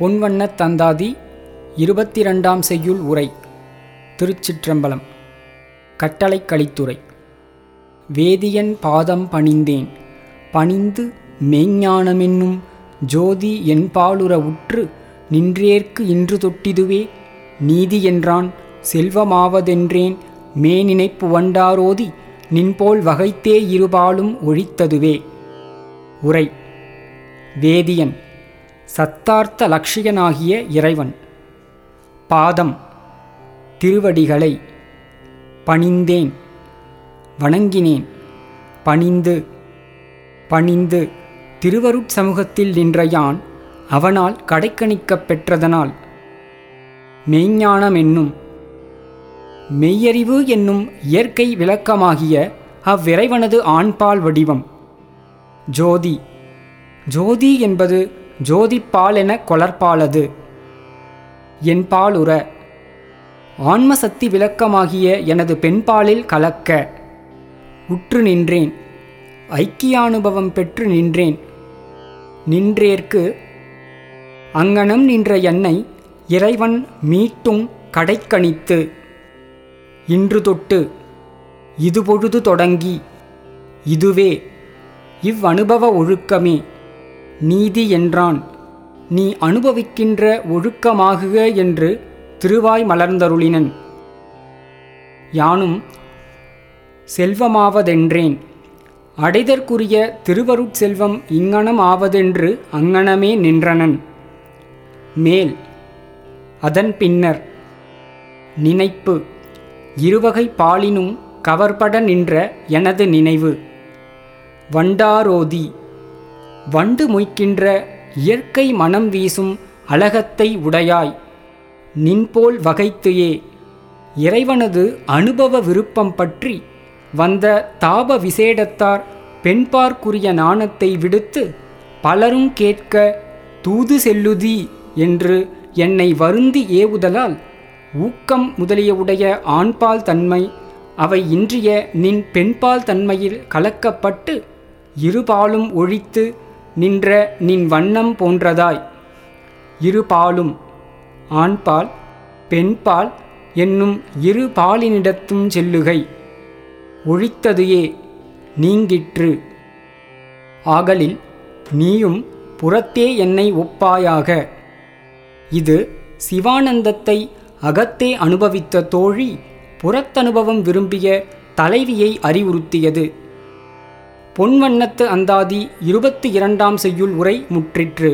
பொன்வண்ணத் தந்தாதி இருபத்தி ரெண்டாம் செய்யுள் உரை திருச்சிற்றம்பலம் கட்டளைக் கலித்துறை வேதியன் பாதம் பணிந்தேன் பணிந்து மெய்ஞானமென்னும் ஜோதி என்பாலுற உற்று நின்றேற்கு இன்று தொட்டிதுவே நீதி என்றான் செல்வமாவதென்றேன் மேனினைப்பு வண்டாரோதி நின்போல் வகைத்தே இருபாலும் ஒழித்ததுவே. உரை. வேதியன் சத்தார்த்த லட்சியனாகிய இறைவன். பாதம் திருவடிகளை பணிந்தேன் வணங்கினேன் பணிந்து பணிந்து திருவருட்சமூகத்தில் நின்ற யான் அவனால் கடைக்கணிக்கப் பெற்றதனால் மெய்ஞானம் என்னும் மெய்யறிவு என்னும் இயற்கை விளக்கமாகிய அவ்விறைவனது ஆண்பால் வடிவம். ஜோதி ஜோதி என்பது ஜோதிப்பாலென என கொளற்பாலது என்பாலுற. ஆன்மசக்தி விளக்கமாகிய எனது பெண்பாலில் கலக்க. உற்று நின்றேன். ஐக்கியானுபவம் பெற்று நின்றேன். நின்றேற்கு. அங்கனம் நின்ற என்னை இறைவன் மீட்டும் கடைக்கணித்து. இன்று தொட்டு. இது பொழுது தொடங்கி. இதுவே இவ்வனுபவ ஒழுக்கமே. நீதி என்றான். நீ அனுபவிக்கின்ற ஒழுக்கமாகுக என்று திருவாய் மலர்ந்தருளினன். யானும் செல்வமாவதென்றேன். அடைதற்குரிய திருவருட்செல்வம் இங்ஙனம் ஆவதென்று அங்ஙனமே நின்றனன். மேல் அதன் பின்னர் நினைப்பு. இருவகை பாலினும் கவர்பட நின்ற எனது நினைவு. வண்டாரோதி வண்டு மொய்க்கின்ற இயற்கை மனம் வீசும் அழகத்தை உடையாய். நின்போல் வகைத்துயே இறைவனது அனுபவ விருப்பம் பற்றி வந்த தாப விசேடத்தார் பெண்பார்க்குரிய நாணத்தை விடுத்து பலரும் கேட்க தூது செல்லுதி என்று என்னை வருந்தி ஏவுதலால் ஊக்கம் முதலியவுடைய ஆண்பால் தன்மை அவை இன்றிய நின் பெண்பால் தன்மையில் கலக்கப்பட்டு இருபாலும் ஒழித்து நின்ற நின் வண்ணம் போன்றதாய். இருபாலும் ஆண்பால் பெண்பால் என்னும் இரு பாலினிடத்தும் செல்லுகை. ஒழித்ததுயே நீங்கிற்று. ஆகலில் நீயும் புறத்தே என்னை ஒப்பாயாக. இது சிவானந்தத்தை அகத்தே அனுபவித்த தோழி புறத்தனுபவம் விரும்பிய தலைவியை அறிவுறுத்தியது. பொன்வண்ணத்து அந்தாதி இருபத்தி இரண்டாம் செய்யுள் உரை முற்றிற்று.